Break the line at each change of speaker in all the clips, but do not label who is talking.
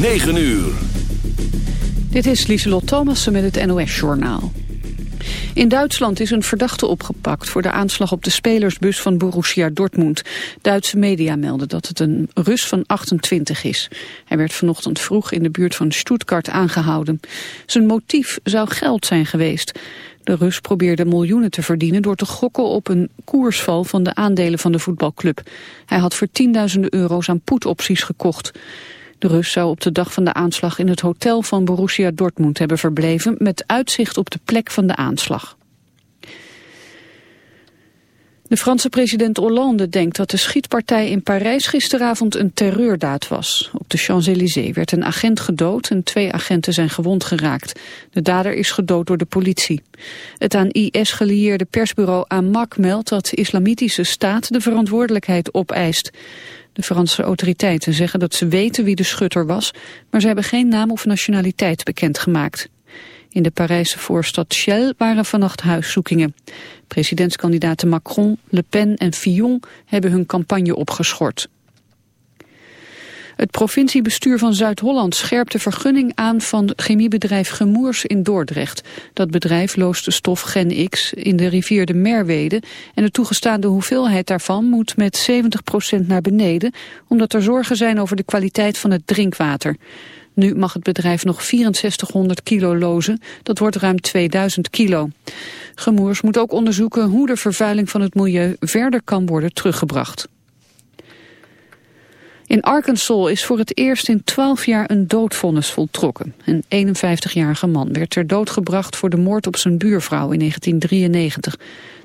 9 uur.
Dit is Lieselot Thomassen met het NOS-journaal. In Duitsland is een verdachte opgepakt voor de aanslag op de spelersbus van Borussia Dortmund. Duitse media melden dat het een Rus van 28 is. Hij werd vanochtend vroeg in de buurt van Stuttgart aangehouden. Zijn motief zou geld zijn geweest. De Rus probeerde miljoenen te verdienen door te gokken op een koersval van de aandelen van de voetbalclub. Hij had voor tienduizenden euro's aan poetopties gekocht. Rus zou op de dag van de aanslag in het hotel van Borussia Dortmund hebben verbleven met uitzicht op de plek van de aanslag. De Franse president Hollande denkt dat de schietpartij in Parijs gisteravond een terreurdaad was. Op de Champs-Élysées werd een agent gedood en twee agenten zijn gewond geraakt. De dader is gedood door de politie. Het aan IS gelieerde persbureau Amak meldt dat de islamitische staat de verantwoordelijkheid opeist. De Franse autoriteiten zeggen dat ze weten wie de schutter was, maar ze hebben geen naam of nationaliteit bekendgemaakt. In de Parijse voorstad Chelles waren vannacht huiszoekingen. Presidentskandidaten Macron, Le Pen en Fillon hebben hun campagne opgeschort. Het provinciebestuur van Zuid-Holland scherpt de vergunning aan van chemiebedrijf Gemoers in Dordrecht. Dat bedrijf loost de stof Gen X in de rivier de Merwede en de toegestaande hoeveelheid daarvan moet met 70% naar beneden, omdat er zorgen zijn over de kwaliteit van het drinkwater. Nu mag het bedrijf nog 6400 kilo lozen, dat wordt ruim 2000 kilo. Gemoers moet ook onderzoeken hoe de vervuiling van het milieu verder kan worden teruggebracht. In Arkansas is voor het eerst in 12 jaar een doodvonnis voltrokken. Een 51-jarige man werd ter dood gebracht voor de moord op zijn buurvrouw in 1993.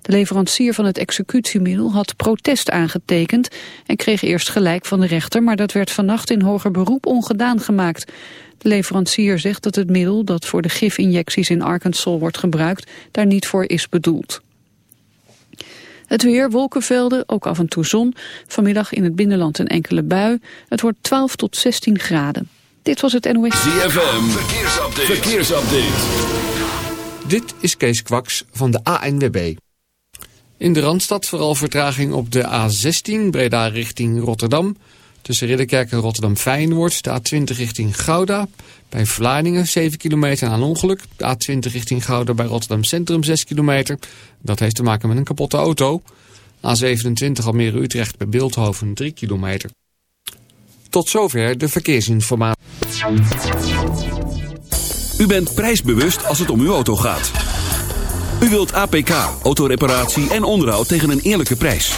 De leverancier van het executiemiddel had protest aangetekend en kreeg eerst gelijk van de rechter, maar dat werd vannacht in hoger beroep ongedaan gemaakt. De leverancier zegt dat het middel dat voor de gifinjecties in Arkansas wordt gebruikt daar niet voor is bedoeld. Het weer, wolkenvelden, ook af en toe zon. Vanmiddag in het binnenland een enkele bui. Het wordt 12 tot 16 graden. Dit was het NOS.
ZFM, verkeersupdate. verkeersupdate.
Dit is Kees Kwaks van de ANWB. In de Randstad vooral vertraging op de A16 Breda richting Rotterdam... Tussen Ridderkerk en Rotterdam-Feyenoord, de A20 richting Gouda. Bij Vlaardingen 7 kilometer aan ongeluk. De A20 richting Gouda bij Rotterdam Centrum 6 kilometer. Dat heeft te maken met een kapotte auto. A27 Almere-Utrecht bij Beeldhoven 3 kilometer. Tot zover de verkeersinformatie.
U bent prijsbewust als het om uw auto gaat. U wilt APK, autoreparatie en onderhoud tegen een eerlijke prijs.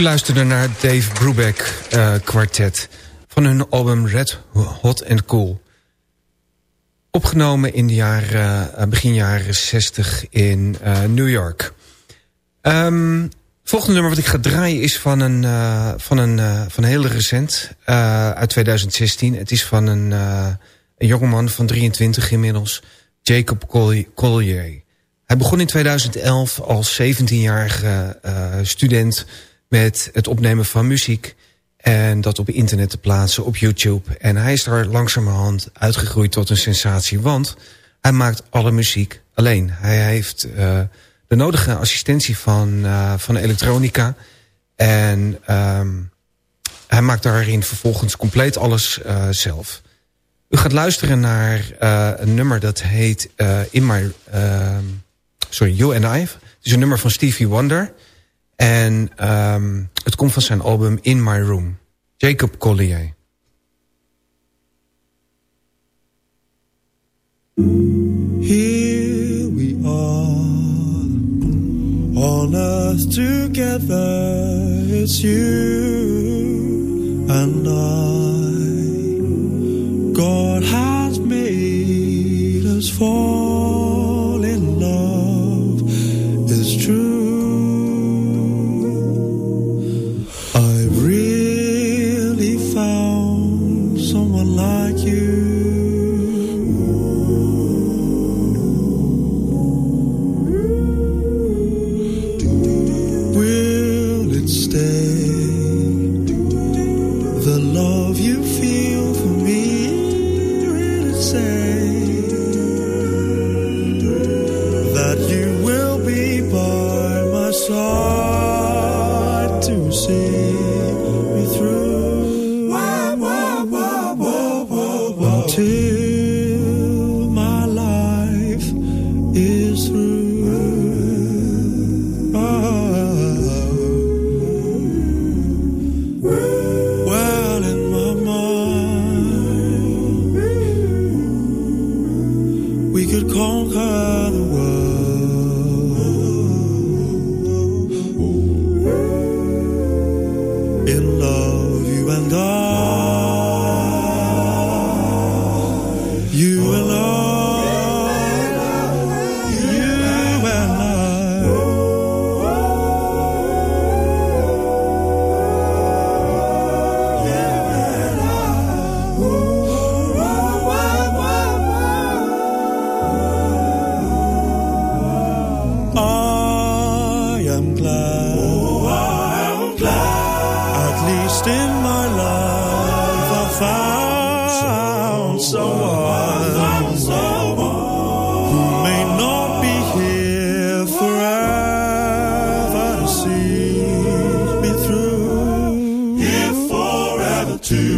U luisterde naar Dave Brubeck uh, kwartet van hun album Red Hot and Cool. Opgenomen in de jaren, uh, begin jaren 60 in uh, New York. Um, volgende nummer wat ik ga draaien is van een, van een, van heel recent, uit 2016. Het is van een, een jongeman van 23 inmiddels, Jacob Collier. Hij begon in 2011 als 17-jarige student met het opnemen van muziek... en dat op internet te plaatsen op YouTube. En hij is daar langzamerhand uitgegroeid tot een sensatie... want hij maakt alle muziek alleen. Hij heeft uh, de nodige assistentie van, uh, van elektronica... en um, hij maakt daarin vervolgens compleet alles uh, zelf. U gaat luisteren naar een nummer dat heet In My... sorry, You and I. Het is een nummer van Stevie Wonder... En um, het komt van zijn album In My Room. Jacob Collier.
Here we are On earth together It's you and I God has made us fall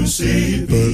you and I.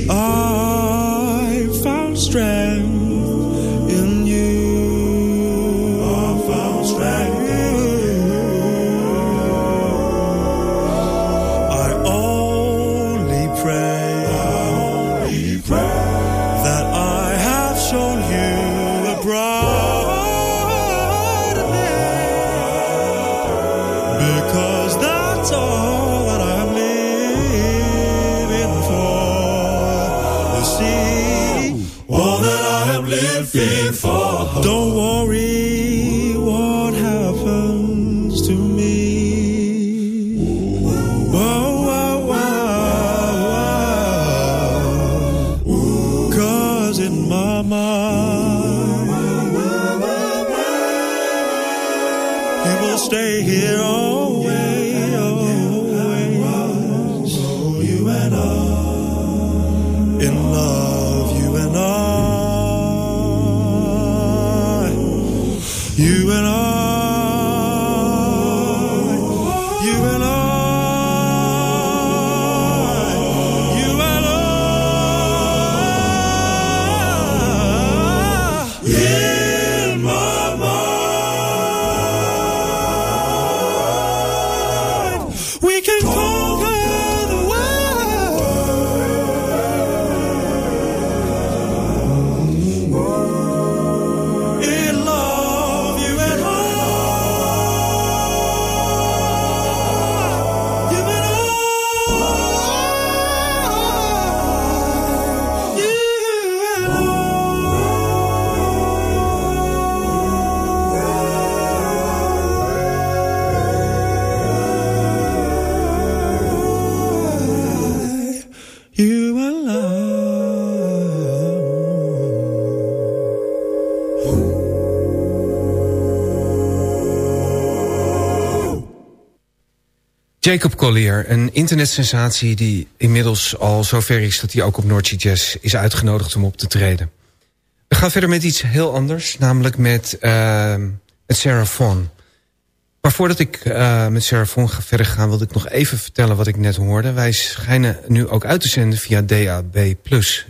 Jacob Collier, een internetsensatie die inmiddels al zover is... dat hij ook op Noordse Jazz is uitgenodigd om op te treden. We gaan verder met iets heel anders, namelijk met het Seraphon. Maar voordat ik uh, met Seraphon ga verder gaan... wilde ik nog even vertellen wat ik net hoorde. Wij schijnen nu ook uit te zenden via DAB+,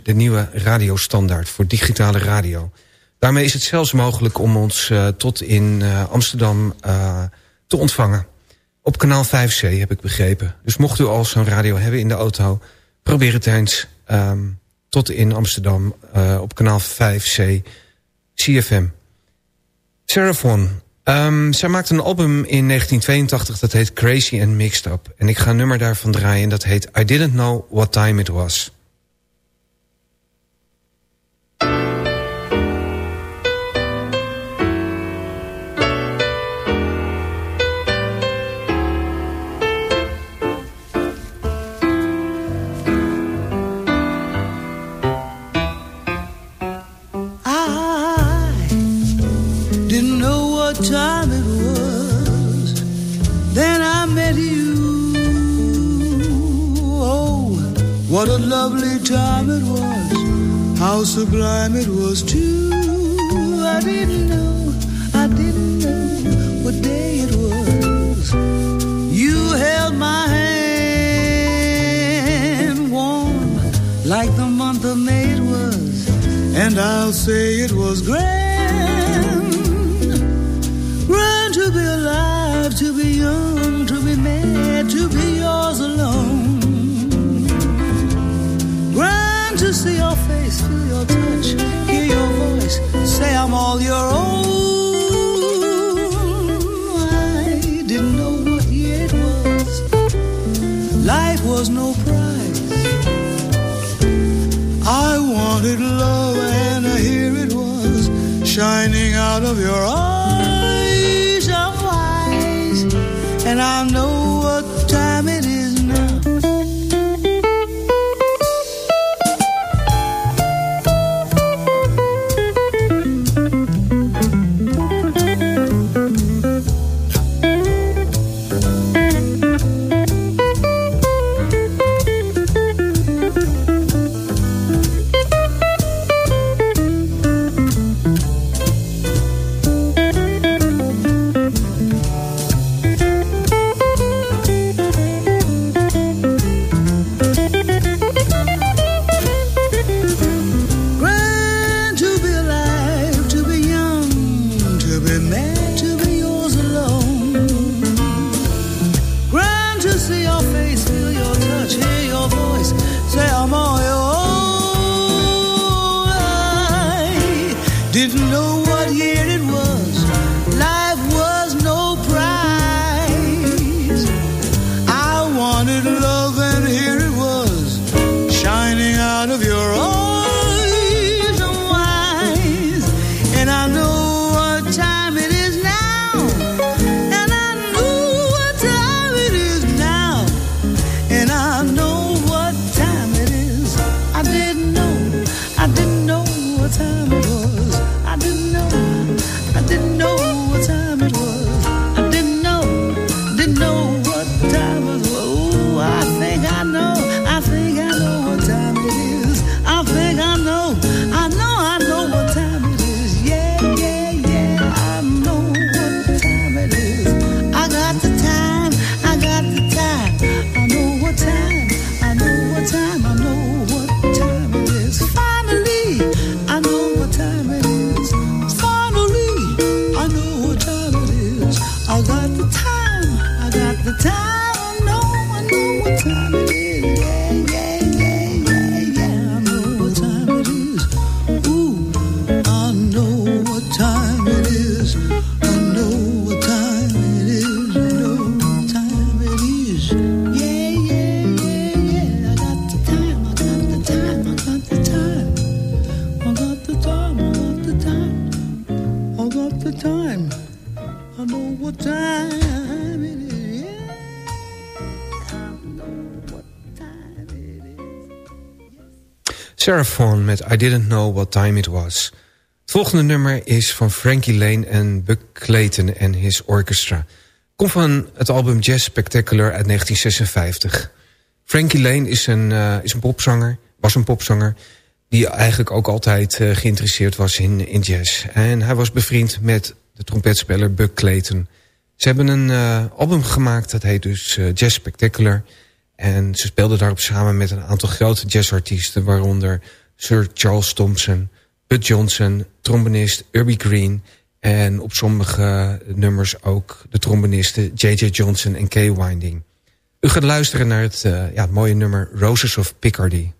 de nieuwe radiostandaard voor digitale radio. Daarmee is het zelfs mogelijk om ons uh, tot in uh, Amsterdam te ontvangen. Op kanaal 5C heb ik begrepen. Dus mocht u al zo'n radio hebben in de auto... probeer het eens um, tot in Amsterdam uh, op kanaal 5C CFM. Seraphon. Um, zij maakte een album in 1982 dat heet Crazy and Mixed Up. En ik ga een nummer daarvan draaien en dat heet I Didn't Know What Time It Was.
What a lovely time it was, how sublime it was too. I didn't know, I didn't know what day it was. You held my hand warm like the month of May it was, and I'll say it was grand. Grand to be alive, to be young, to be mad, to be yours alone see your face, feel your touch, hear your voice, say I'm all your own. I didn't know what year it was. Life was no prize. I wanted love, and here it was, shining out of your eyes. I'm wise, and I know
Seraphon met I Didn't Know What Time It Was. Het volgende nummer is van Frankie Lane en Buck Clayton en his orchestra. Komt van het album Jazz Spectacular uit 1956. Frankie Lane is een, uh, is een popzanger, was een popzanger... die eigenlijk ook altijd uh, geïnteresseerd was in, in jazz. En hij was bevriend met de trompetspeler Buck Clayton. Ze hebben een uh, album gemaakt, dat heet dus Jazz Spectacular... En ze speelden daarop samen met een aantal grote jazzartiesten... waaronder Sir Charles Thompson, Bud Johnson, trombonist Urbie Green... en op sommige nummers ook de trombonisten J.J. Johnson en Kay Winding. U gaat luisteren naar het, uh, ja, het mooie nummer Roses of Picardy.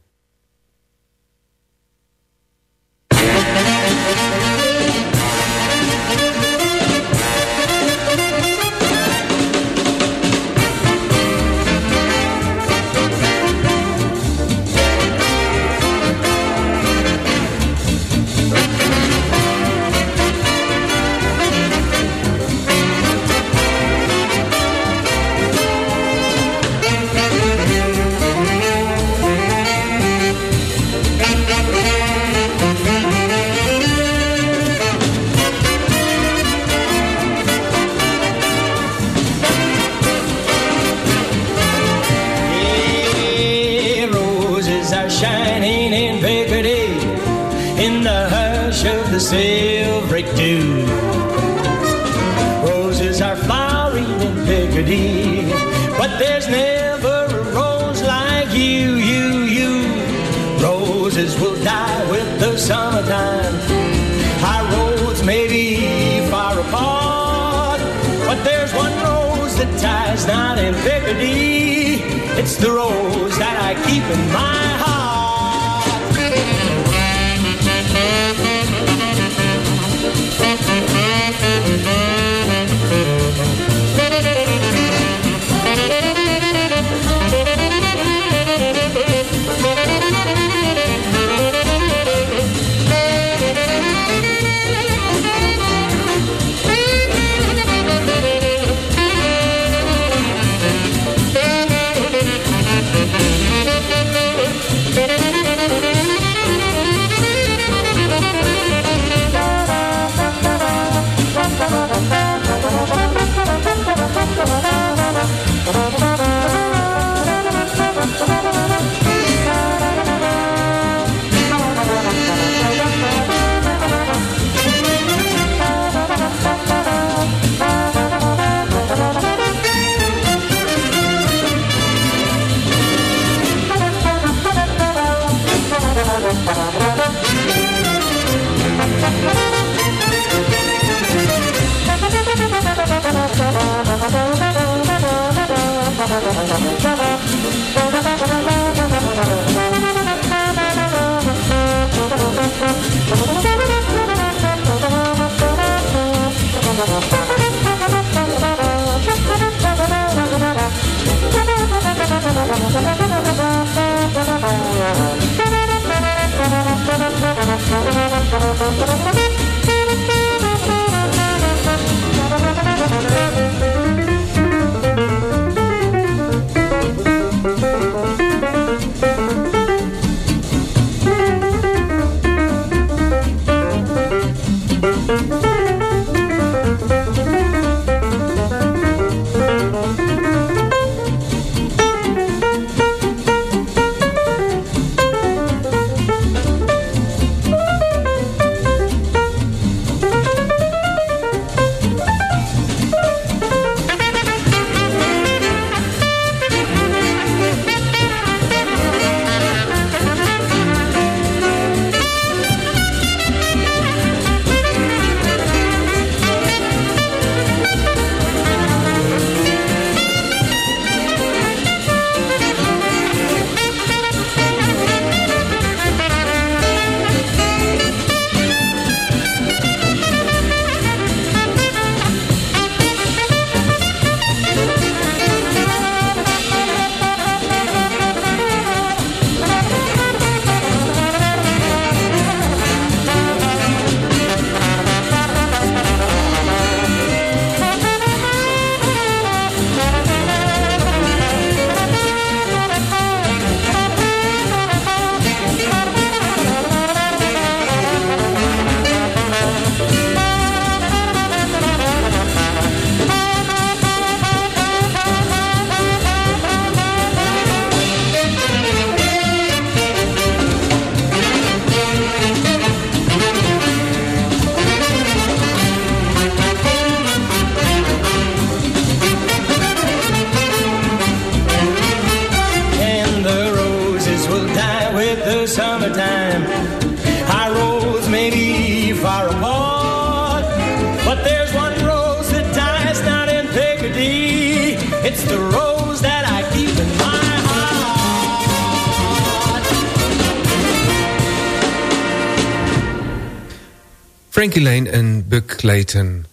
En Buck Clayton.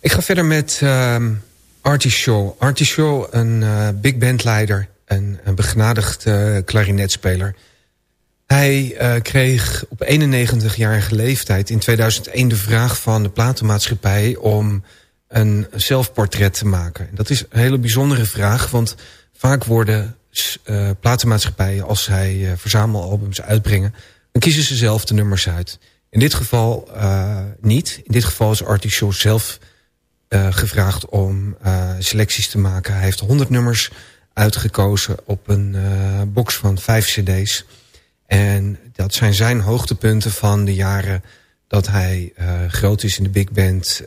Ik ga verder met um, Artie Shaw. Artie Shaw, een uh, big bandleider en een begenadigd uh, klarinetspeler. Hij uh, kreeg op 91-jarige leeftijd in 2001 de vraag van de platenmaatschappij... om een zelfportret te maken. Dat is een hele bijzondere vraag, want vaak worden uh, platenmaatschappijen... als zij verzamelalbums uitbrengen, dan kiezen ze zelf de nummers uit. In dit geval uh, niet. In dit geval is Artie zelf uh, gevraagd om uh, selecties te maken. Hij heeft 100 nummers uitgekozen op een box van vijf cd's. En dat zijn zijn hoogtepunten van de jaren dat hij groot is in de big band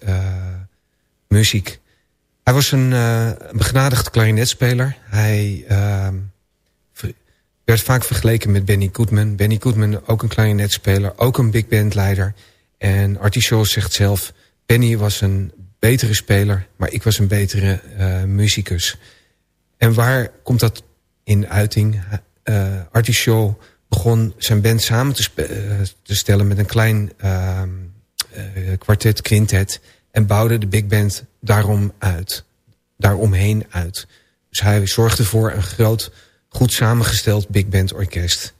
muziek. Hij was een begenadigd klarinetspeler. Hij uh, werd vaak vergeleken met Benny Goodman. Benny Goodman, ook een klarinetspeler, ook een big band leider. En Artie Shaw zegt zelf... Benny was een betere speler, maar ik was een betere uh, muzikus. En waar komt dat in uiting? Uh, Artie Shaw begon zijn band samen te, uh, te stellen met een klein uh, kwartet, quintet... en bouwde de big band daarom uit, daaromheen uit. Dus hij zorgde voor een groot, goed samengesteld big band orkest.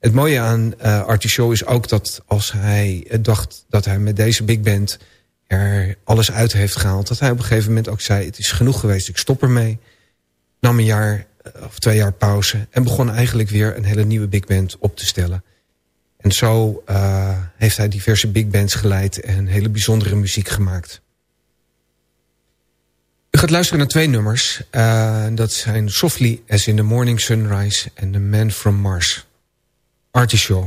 Het mooie aan Artie Shaw is ook dat als hij dacht dat hij met deze big band er alles uit heeft gehaald... dat hij op een gegeven moment ook zei... het is genoeg geweest, ik stop ermee. Nam een jaar of twee jaar pauze... en begon eigenlijk weer een hele nieuwe big band op te stellen. En zo uh, heeft hij diverse big bands geleid... en hele bijzondere muziek gemaakt. Gaat luisteren naar twee nummers. Uh, dat zijn Softly as in the Morning Sunrise... en The Man from Mars. Artie Shaw.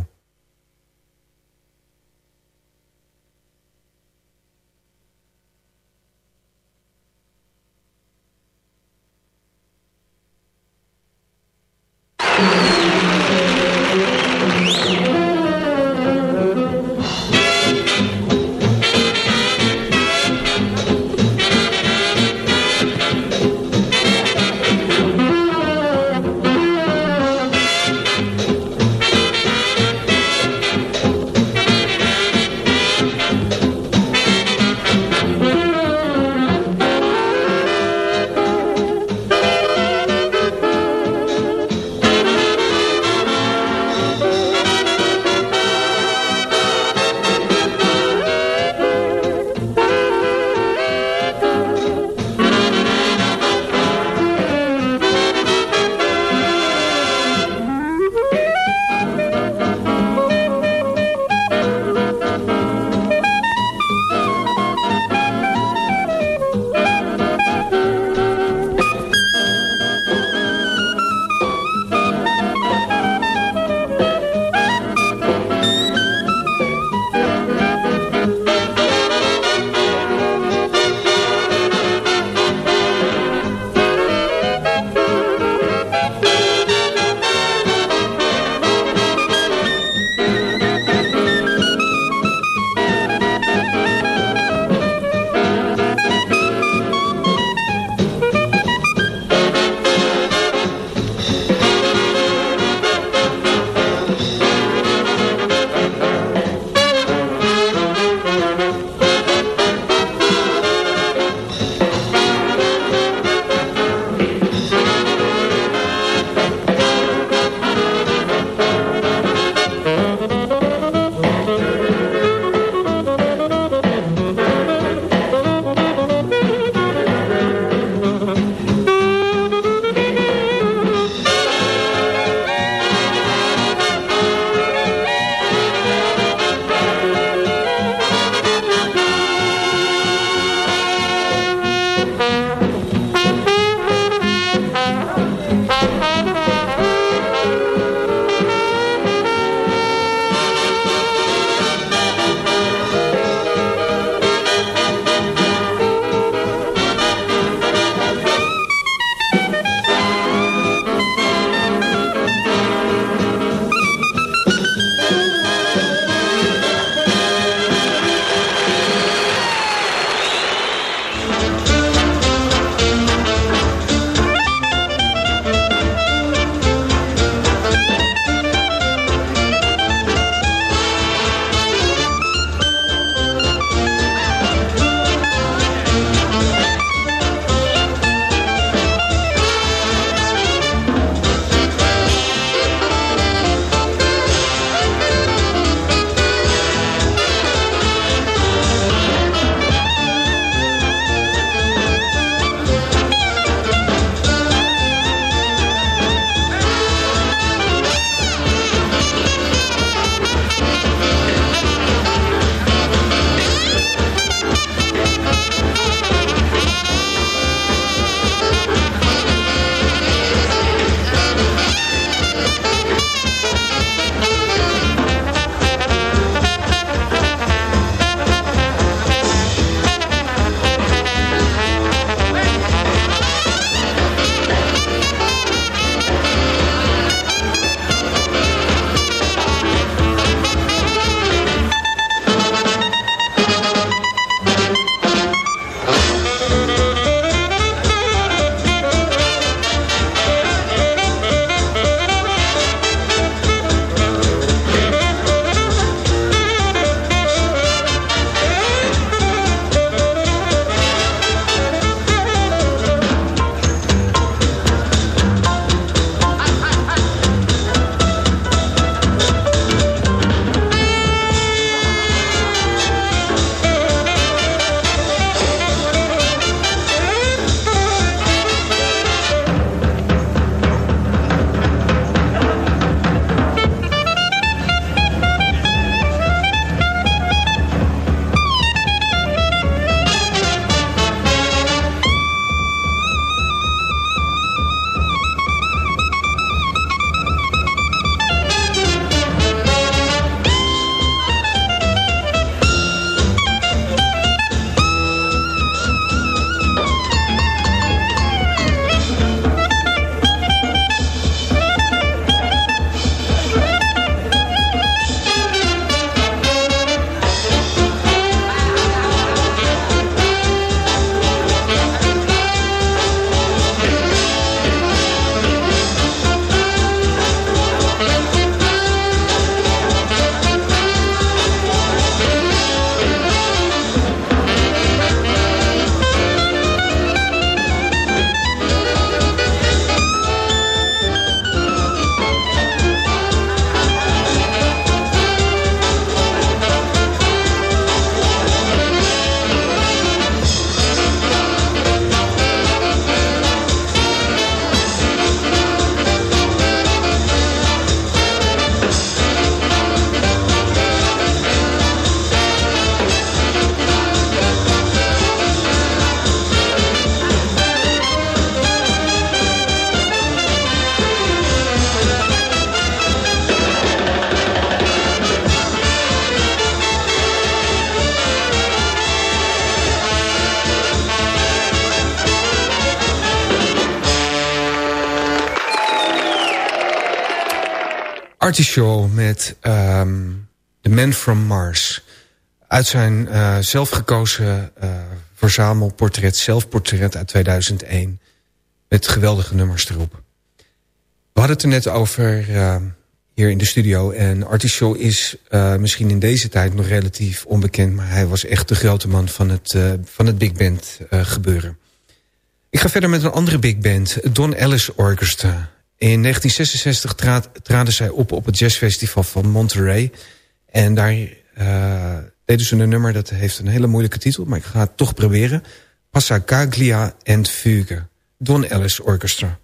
Shaw met um, The Man From Mars. Uit zijn uh, zelfgekozen uh, verzamelportret, zelfportret uit 2001. Met geweldige nummers erop. We hadden het er net over uh, hier in de studio. En Artie is uh, misschien in deze tijd nog relatief onbekend. Maar hij was echt de grote man van het, van het big band gebeuren. Ik ga verder met een andere big band. Don Ellis Orchestra. In 1966 traad, traden zij op op het jazzfestival van Monterey. En daar uh, deden ze een nummer, dat heeft een hele moeilijke titel... maar ik ga het toch proberen. Passacaglia and Fugue. Don Ellis Orchestra.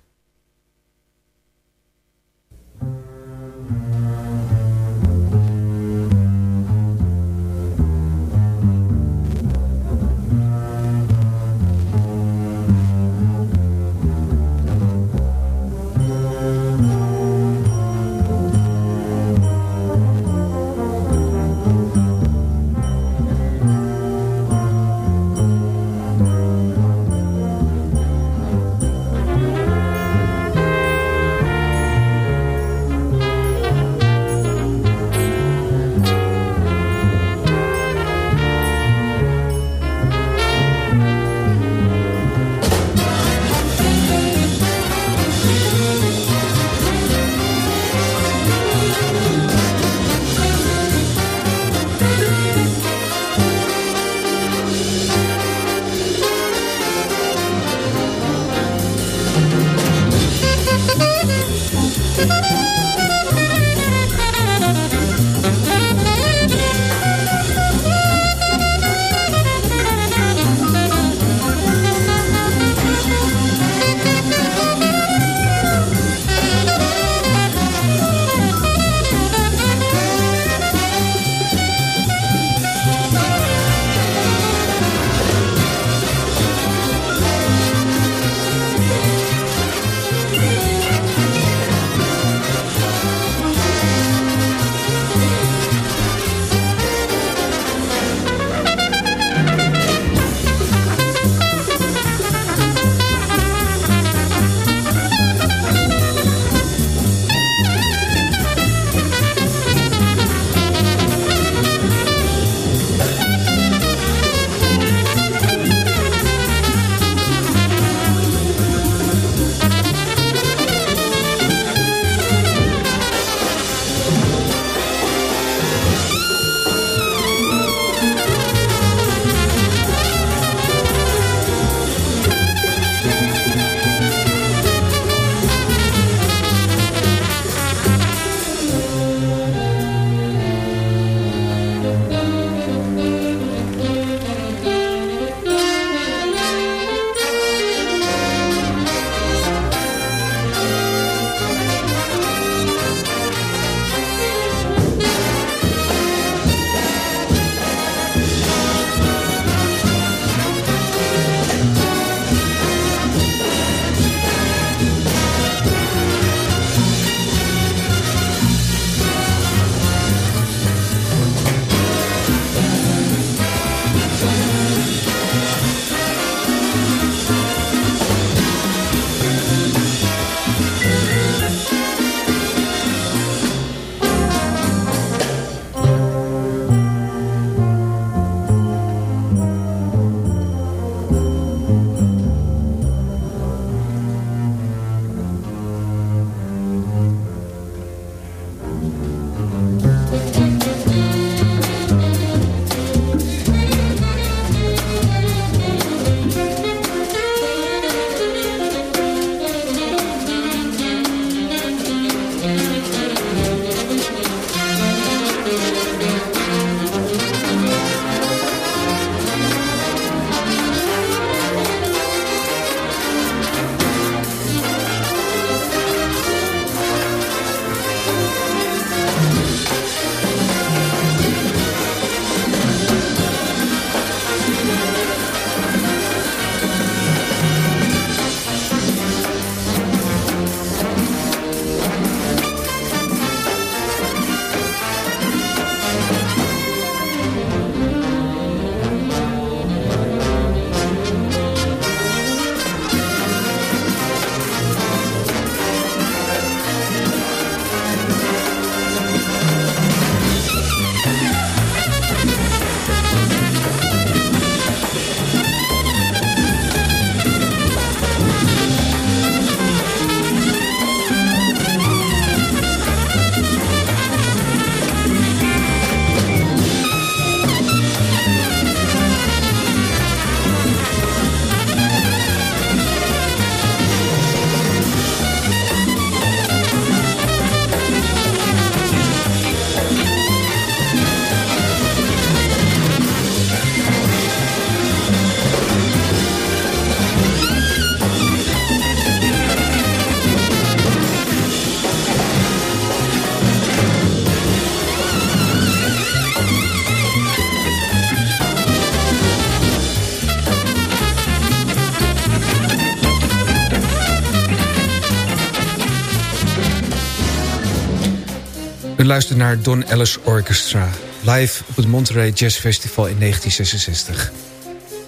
Luistert naar Don Ellis Orchestra. Live op het Monterey Jazz Festival in 1966.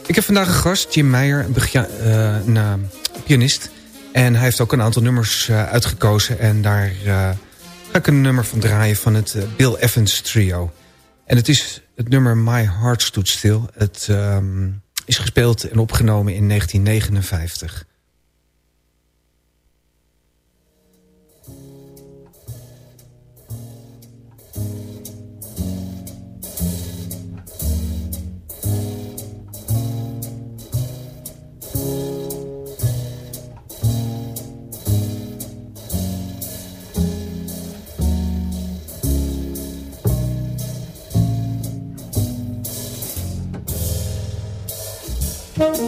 Ik heb vandaag een gast, Jim Meijer, een, een uh, pianist. En hij heeft ook een aantal nummers uh, uitgekozen. En daar ga ik een nummer van draaien van het Bill Evans trio. En het is het nummer My Heart Stood Still. Het um, is gespeeld en opgenomen in 1959.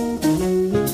Música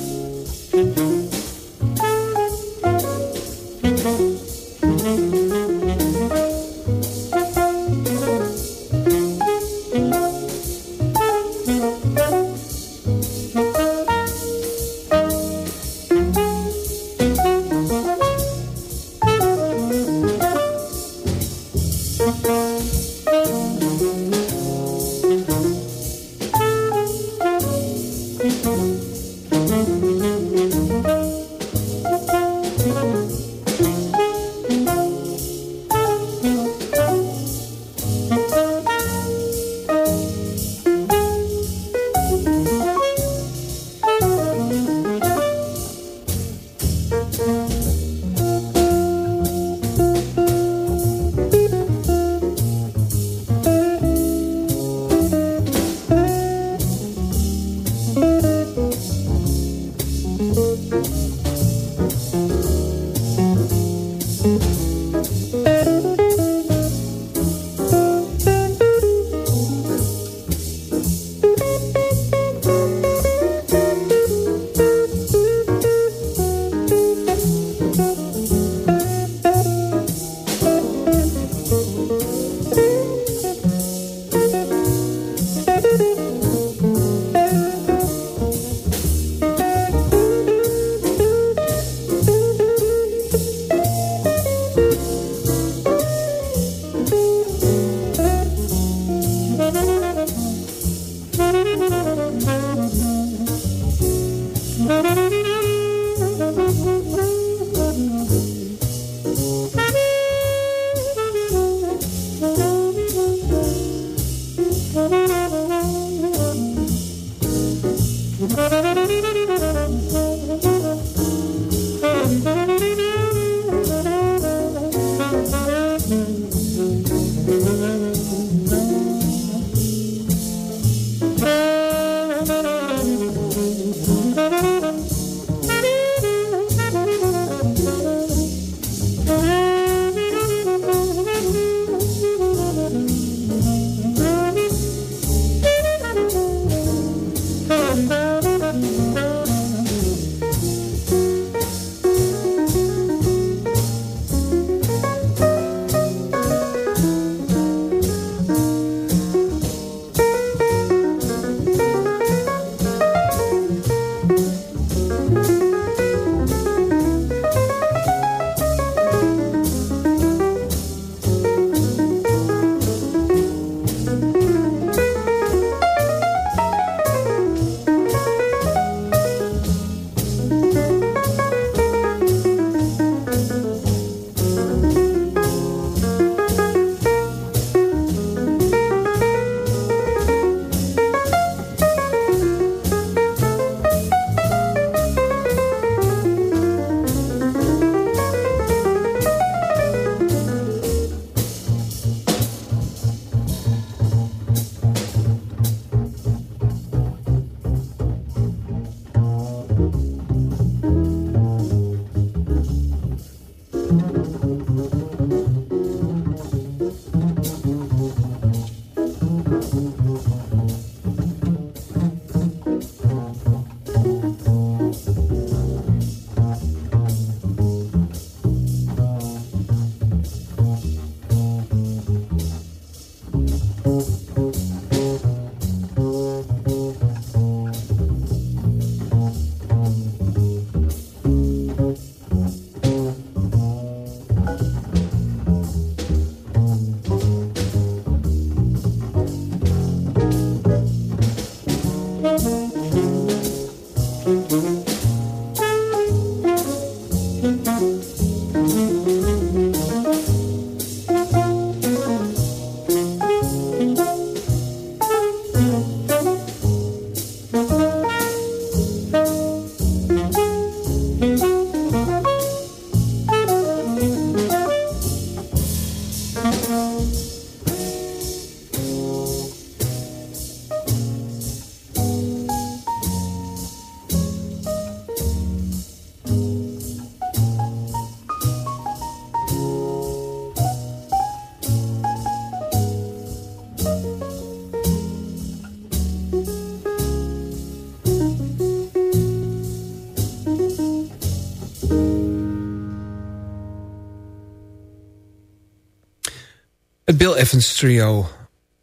Evans Trio,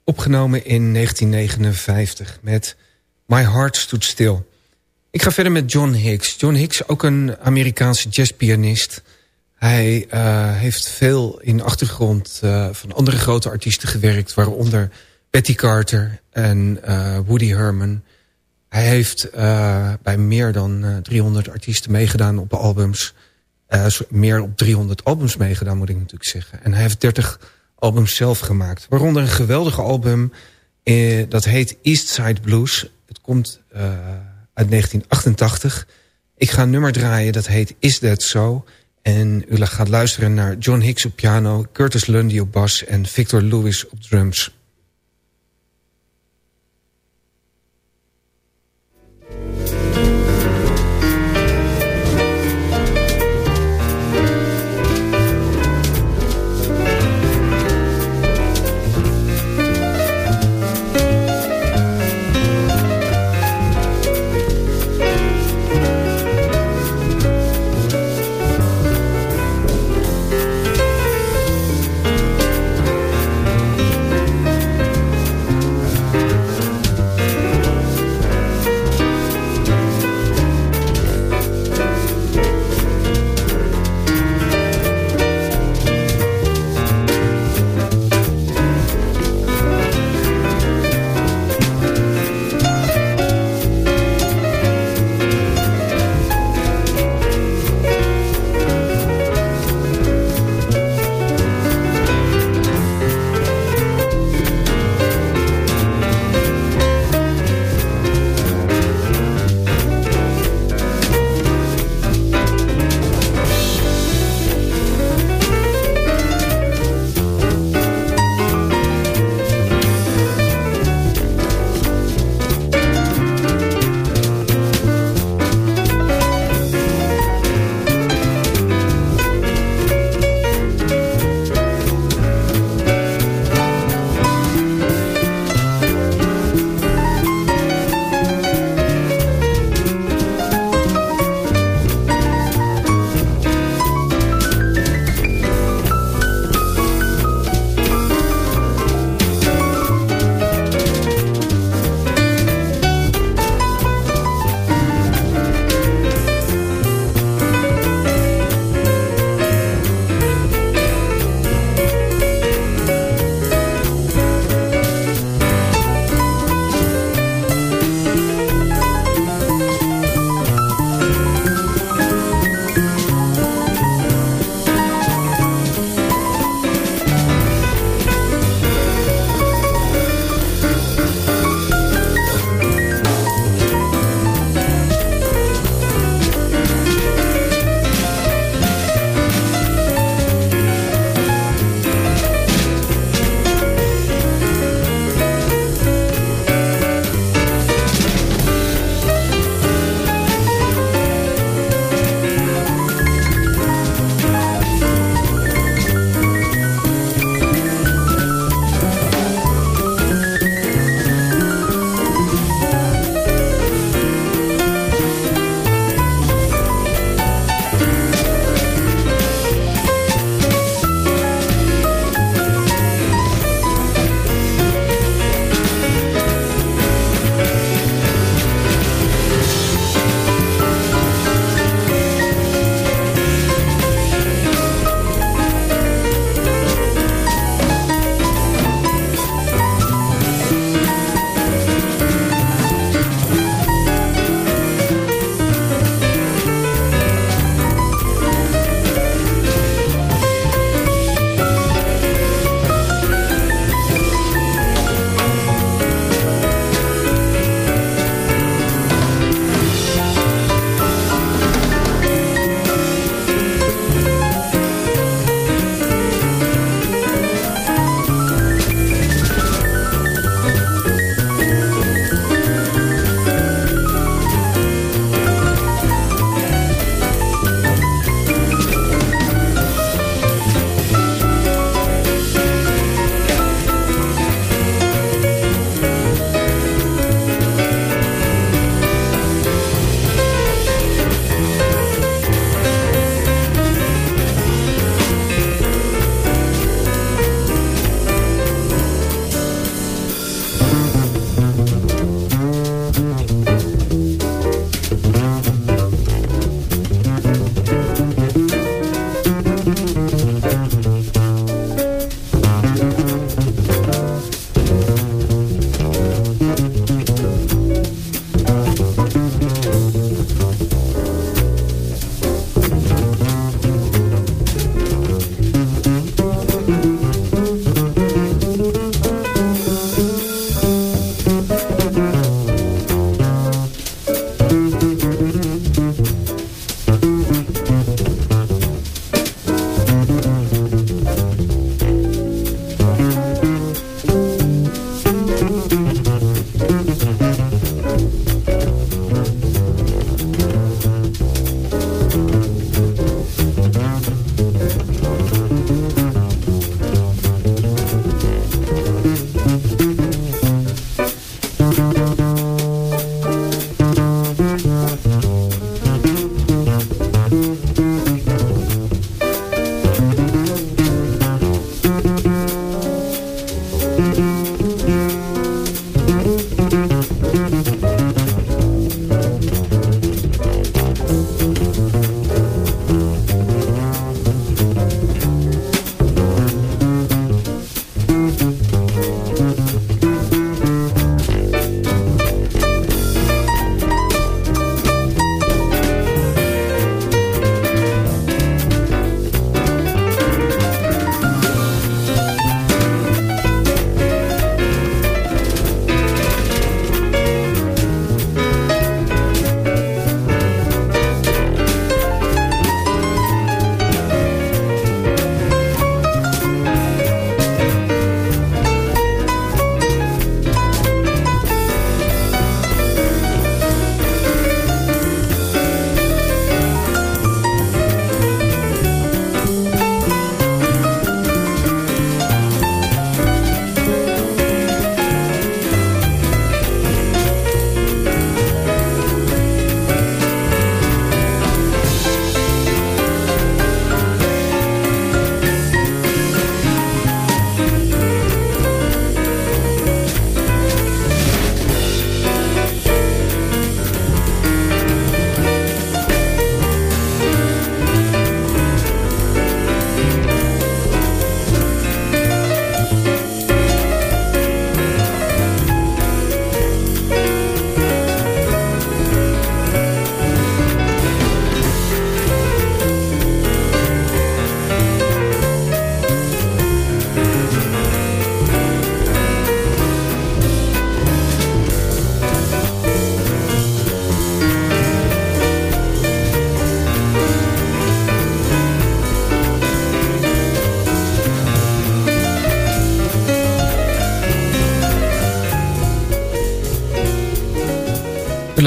opgenomen in 1959 met My Heart Stood Still. Ik ga verder met John Hicks. John Hicks, ook een Amerikaanse jazzpianist. Hij uh, heeft veel in achtergrond uh, van andere grote artiesten gewerkt... waaronder Betty Carter en uh, Woody Herman. Hij heeft bij meer dan 300 artiesten meegedaan op albums. meer op 300 albums meegedaan, moet ik natuurlijk zeggen. En hij heeft 30 albums zelf gemaakt. Waaronder een geweldig album, dat heet East Side Blues. Het komt uit 1988. Ik ga een nummer draaien, dat heet Is That So... En u gaat luisteren naar John Hicks op piano... Curtis Lundy op bas en Victor Lewis op drums.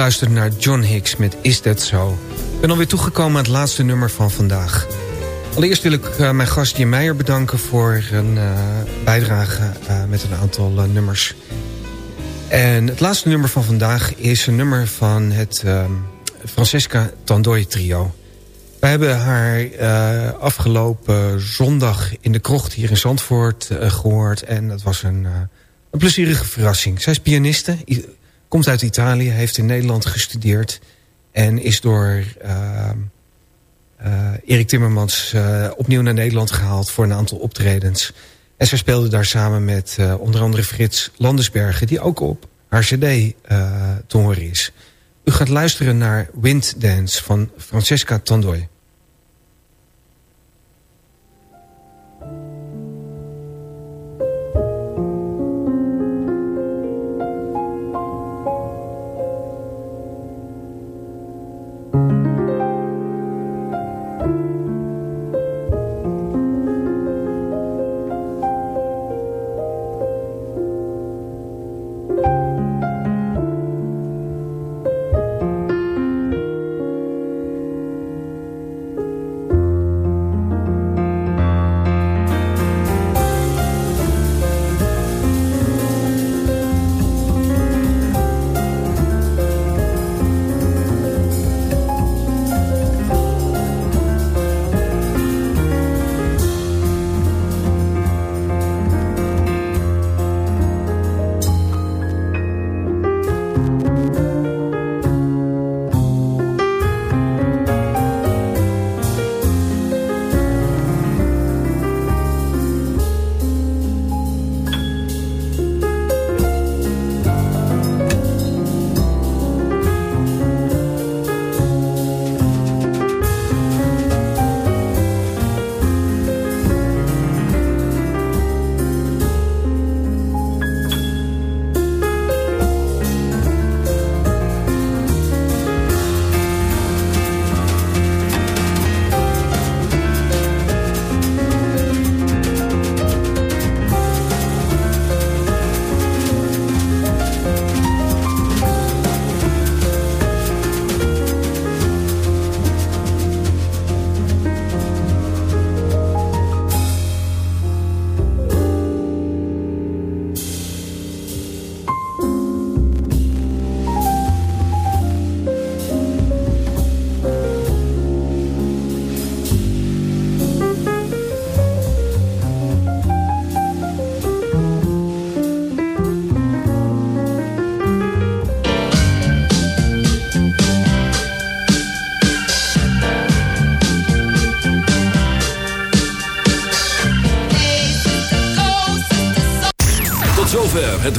U luistert naar John Hicks met Is That So. Ik ben alweer toegekomen aan het laatste nummer van vandaag. Allereerst wil ik uh, mijn gast Jim Meijer bedanken voor een uh, bijdrage uh, met een aantal nummers. En het laatste nummer van vandaag is een nummer van het ehm, Francesca Tandooi trio. Wij hebben haar afgelopen zondag in de krocht hier in Zandvoort gehoord. En dat was een, een plezierige verrassing. Zij is pianiste, komt uit Italië, heeft in Nederland gestudeerd... en is door uh, Erik Timmermans uh, opnieuw naar Nederland gehaald... voor een aantal optredens. En zij speelde daar samen met onder andere Frits Landesbergen... die ook op haar cd te horen is. U gaat luisteren naar Wind Dance van Francesca Tandoy.